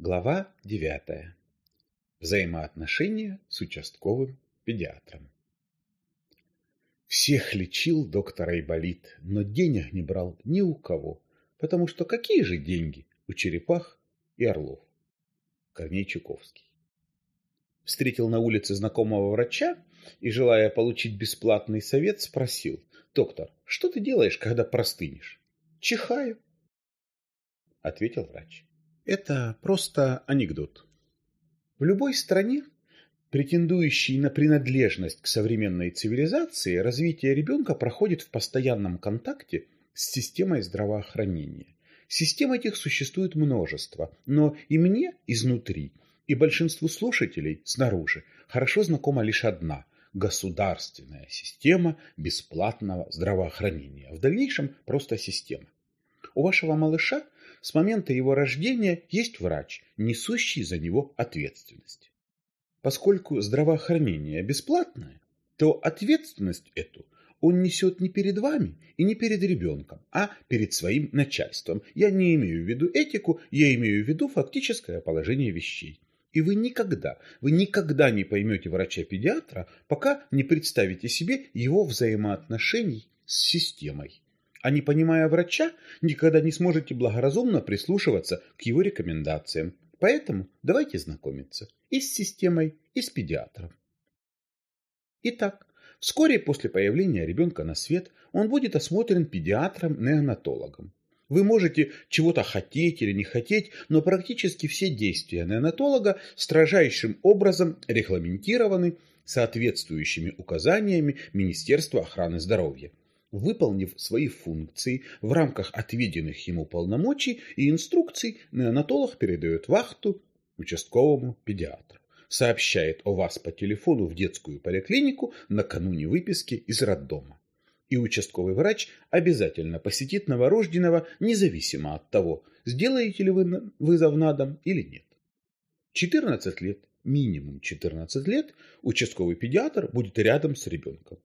Глава девятая. Взаимоотношения с участковым педиатром. Всех лечил доктор Айболит, но денег не брал ни у кого, потому что какие же деньги у черепах и орлов? Корней Чуковский. Встретил на улице знакомого врача и, желая получить бесплатный совет, спросил, «Доктор, что ты делаешь, когда простынешь?» «Чихаю», — ответил врач. Это просто анекдот. В любой стране, претендующей на принадлежность к современной цивилизации, развитие ребенка проходит в постоянном контакте с системой здравоохранения. Систем этих существует множество, но и мне изнутри, и большинству слушателей снаружи хорошо знакома лишь одна – государственная система бесплатного здравоохранения. В дальнейшем просто система. У вашего малыша – с момента его рождения есть врач, несущий за него ответственность. Поскольку здравоохранение бесплатное, то ответственность эту он несет не перед вами и не перед ребенком, а перед своим начальством. Я не имею в виду этику, я имею в виду фактическое положение вещей. И вы никогда, вы никогда не поймете врача-педиатра, пока не представите себе его взаимоотношений с системой а не понимая врача, никогда не сможете благоразумно прислушиваться к его рекомендациям. Поэтому давайте знакомиться и с системой, и с педиатром. Итак, вскоре после появления ребенка на свет он будет осмотрен педиатром-неонатологом. Вы можете чего-то хотеть или не хотеть, но практически все действия неонатолога строжайшим образом регламентированы соответствующими указаниями Министерства охраны здоровья. Выполнив свои функции в рамках отведенных ему полномочий и инструкций, неонатолог передает вахту участковому педиатру. Сообщает о вас по телефону в детскую поликлинику накануне выписки из роддома. И участковый врач обязательно посетит новорожденного, независимо от того, сделаете ли вы вызов на дом или нет. 14 лет, минимум 14 лет, участковый педиатр будет рядом с ребенком.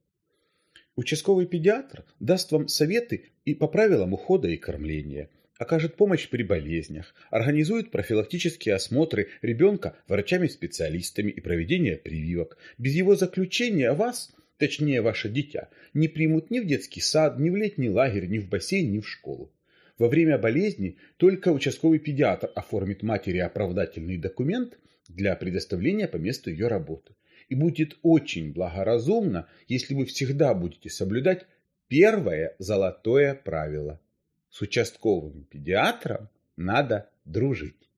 Участковый педиатр даст вам советы и по правилам ухода и кормления, окажет помощь при болезнях, организует профилактические осмотры ребенка врачами-специалистами и проведение прививок. Без его заключения вас, точнее ваше дитя, не примут ни в детский сад, ни в летний лагерь, ни в бассейн, ни в школу. Во время болезни только участковый педиатр оформит матери оправдательный документ для предоставления по месту ее работы и будет очень благоразумно, если вы всегда будете соблюдать первое золотое правило. С участковым педиатром надо дружить.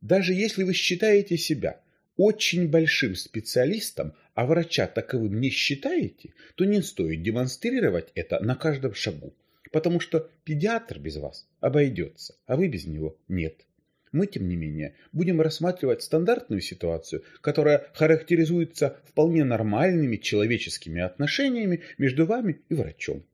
Даже если вы считаете себя очень большим специалистом, а врача таковым не считаете, то не стоит демонстрировать это на каждом шагу, потому что педиатр без вас обойдется, а вы без него нет. Мы, тем не менее, будем рассматривать стандартную ситуацию, которая характеризуется вполне нормальными человеческими отношениями между вами и врачом.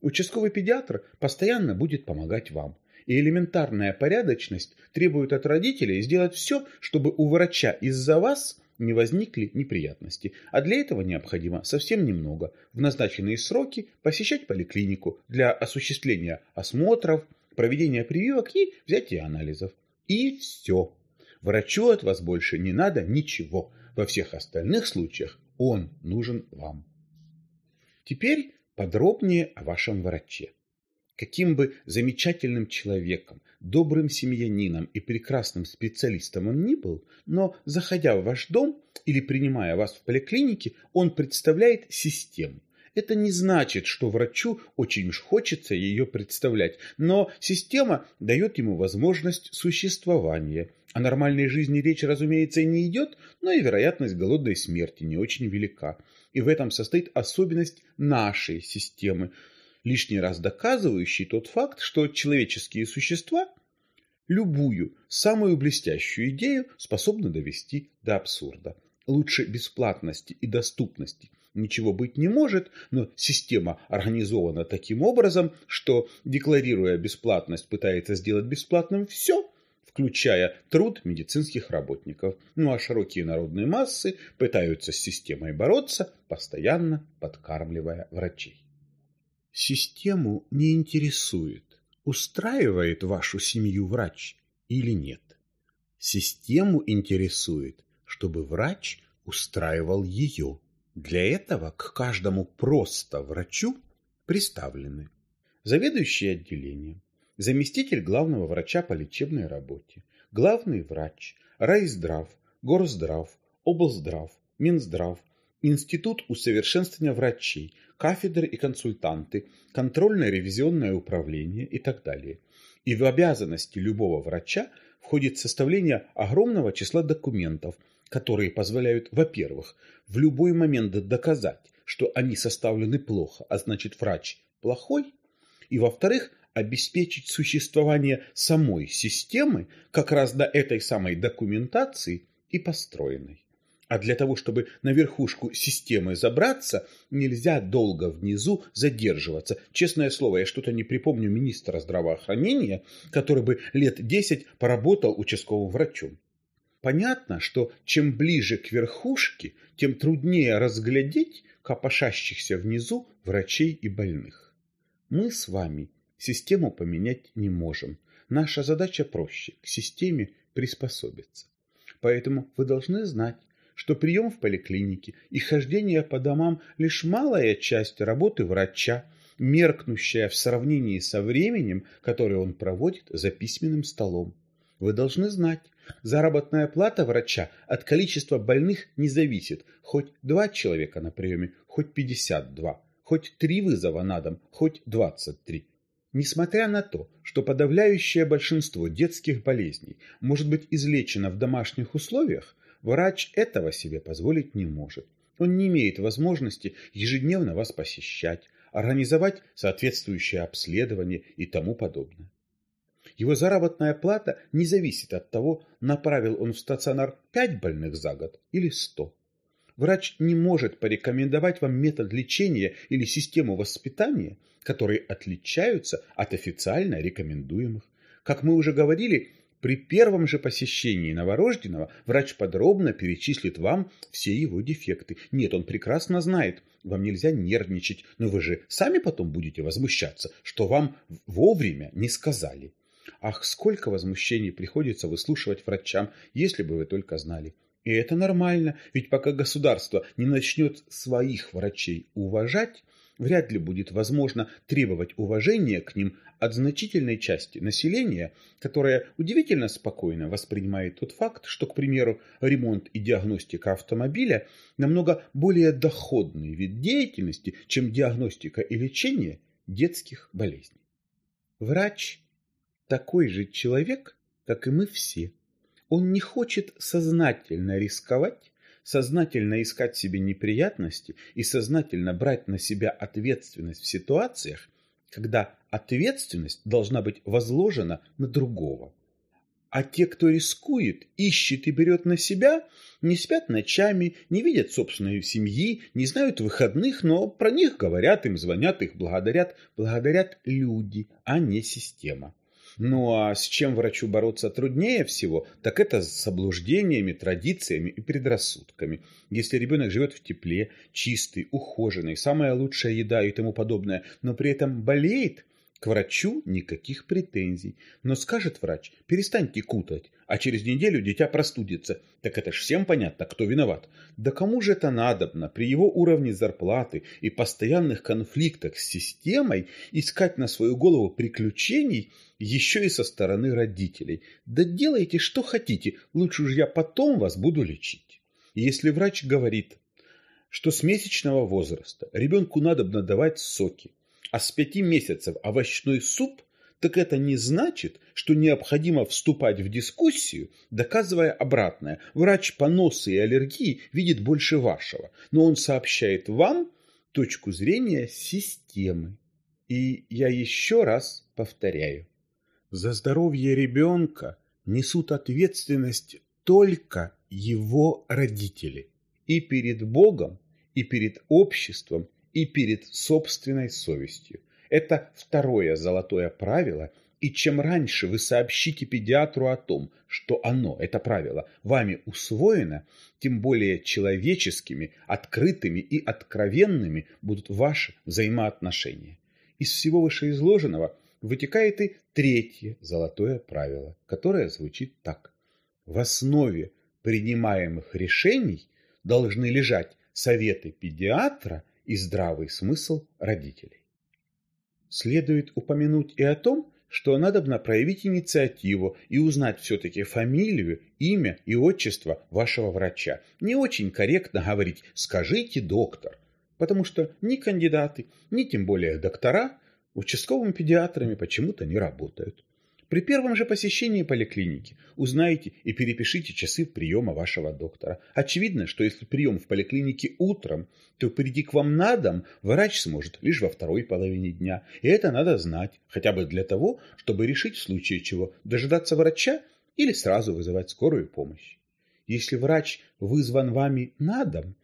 Участковый педиатр постоянно будет помогать вам. И элементарная порядочность требует от родителей сделать все, чтобы у врача из-за вас не возникли неприятности. А для этого необходимо совсем немного. В назначенные сроки посещать поликлинику для осуществления осмотров, проведения прививок и взятия анализов. И все. Врачу от вас больше не надо ничего. Во всех остальных случаях он нужен вам. Теперь подробнее о вашем враче. Каким бы замечательным человеком, добрым семьянином и прекрасным специалистом он ни был, но, заходя в ваш дом или принимая вас в поликлинике, он представляет систему. Это не значит, что врачу очень уж хочется ее представлять, но система дает ему возможность существования. О нормальной жизни речь, разумеется, не идет, но и вероятность голодной смерти не очень велика. И в этом состоит особенность нашей системы, лишний раз доказывающий тот факт, что человеческие существа любую, самую блестящую идею способны довести до абсурда. Лучше бесплатности и доступности ничего быть не может, но система организована таким образом, что, декларируя бесплатность, пытается сделать бесплатным все, включая труд медицинских работников. Ну а широкие народные массы пытаются с системой бороться, постоянно подкармливая врачей. Систему не интересует, устраивает вашу семью врач или нет. Систему интересует, чтобы врач устраивал ее. Для этого к каждому просто врачу приставлены заведующий отделением, заместитель главного врача по лечебной работе, главный врач, райздрав, горздрав, облздрав, Минздрав, Институт усовершенствования врачей, кафедры и консультанты, контрольное ревизионное управление и так далее. И в обязанности любого врача входит составление огромного числа документов, которые позволяют, во-первых, в любой момент доказать, что они составлены плохо, а значит врач плохой, и, во-вторых, обеспечить существование самой системы как раз до этой самой документации и построенной. А для того, чтобы на верхушку системы забраться, нельзя долго внизу задерживаться. Честное слово, я что-то не припомню министра здравоохранения, который бы лет 10 поработал участковым врачом. Понятно, что чем ближе к верхушке, тем труднее разглядеть копошащихся внизу врачей и больных. Мы с вами систему поменять не можем. Наша задача проще – к системе приспособиться. Поэтому вы должны знать, что прием в поликлинике и хождение по домам – лишь малая часть работы врача, меркнущая в сравнении со временем, которое он проводит за письменным столом. Вы должны знать, заработная плата врача от количества больных не зависит, хоть два человека на приеме, хоть 52, хоть три вызова на дом, хоть 23. Несмотря на то, что подавляющее большинство детских болезней может быть излечено в домашних условиях, Врач этого себе позволить не может. Он не имеет возможности ежедневно вас посещать, организовать соответствующее обследование и тому подобное. Его заработная плата не зависит от того, направил он в стационар 5 больных за год или 100. Врач не может порекомендовать вам метод лечения или систему воспитания, которые отличаются от официально рекомендуемых. Как мы уже говорили, при первом же посещении новорожденного врач подробно перечислит вам все его дефекты. Нет, он прекрасно знает, вам нельзя нервничать, но вы же сами потом будете возмущаться, что вам вовремя не сказали. Ах, сколько возмущений приходится выслушивать врачам, если бы вы только знали. И это нормально, ведь пока государство не начнет своих врачей уважать, вряд ли будет возможно требовать уважения к ним от значительной части населения, которая удивительно спокойно воспринимает тот факт, что, к примеру, ремонт и диагностика автомобиля намного более доходный вид деятельности, чем диагностика и лечение детских болезней. Врач такой же человек, как и мы все. Он не хочет сознательно рисковать, сознательно искать себе неприятности и сознательно брать на себя ответственность в ситуациях, когда ответственность должна быть возложена на другого. А те, кто рискует, ищет и берет на себя, не спят ночами, не видят собственной семьи, не знают выходных, но про них говорят, им звонят, их благодарят. Благодарят люди, а не система. Ну а с чем врачу бороться труднее всего, так это с заблуждениями, традициями и предрассудками. Если ребенок живет в тепле, чистый, ухоженный, самая лучшая еда и тому подобное, но при этом болеет, к врачу никаких претензий. Но скажет врач, перестаньте кутать, а через неделю дитя простудится. Так это ж всем понятно, кто виноват. Да кому же это надобно при его уровне зарплаты и постоянных конфликтах с системой искать на свою голову приключений еще и со стороны родителей? Да делайте, что хотите, лучше уж я потом вас буду лечить. Если врач говорит, что с месячного возраста ребенку надобно давать соки, а с пяти месяцев овощной суп, так это не значит, что необходимо вступать в дискуссию, доказывая обратное. Врач поноса и аллергии видит больше вашего, но он сообщает вам точку зрения системы. И я еще раз повторяю. За здоровье ребенка несут ответственность только его родители. И перед Богом, и перед обществом, и перед собственной совестью. Это второе золотое правило, и чем раньше вы сообщите педиатру о том, что оно, это правило, вами усвоено, тем более человеческими, открытыми и откровенными будут ваши взаимоотношения. Из всего вышеизложенного вытекает и третье золотое правило, которое звучит так. В основе принимаемых решений должны лежать советы педиатра и здравый смысл родителей. Следует упомянуть и о том, что надо проявить инициативу и узнать все-таки фамилию, имя и отчество вашего врача. Не очень корректно говорить «скажите, доктор», потому что ни кандидаты, ни тем более доктора участковыми педиатрами почему-то не работают. При первом же посещении поликлиники узнайте и перепишите часы приема вашего доктора. Очевидно, что если прием в поликлинике утром, то прийти к вам на дом врач сможет лишь во второй половине дня. И это надо знать, хотя бы для того, чтобы решить в случае чего дожидаться врача или сразу вызывать скорую помощь. Если врач вызван вами на дом,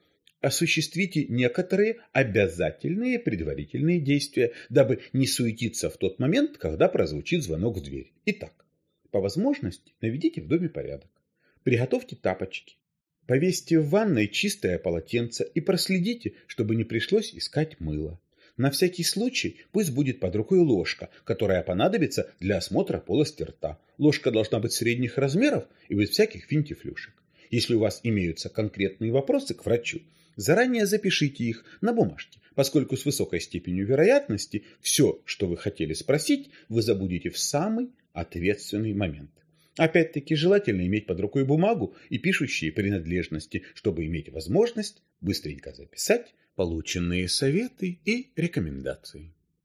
осуществите некоторые обязательные предварительные действия, дабы не суетиться в тот момент, когда прозвучит звонок в дверь. Итак, по возможности наведите в доме порядок. Приготовьте тапочки. Повесьте в ванной чистое полотенце и проследите, чтобы не пришлось искать мыло. На всякий случай пусть будет под рукой ложка, которая понадобится для осмотра полости рта. Ложка должна быть средних размеров и без всяких финтифлюшек. Если у вас имеются конкретные вопросы к врачу, Заранее запишите их на бумажке, поскольку с высокой степенью вероятности все, что вы хотели спросить, вы забудете в самый ответственный момент. Опять-таки желательно иметь под рукой бумагу и пишущие принадлежности, чтобы иметь возможность быстренько записать полученные советы и рекомендации.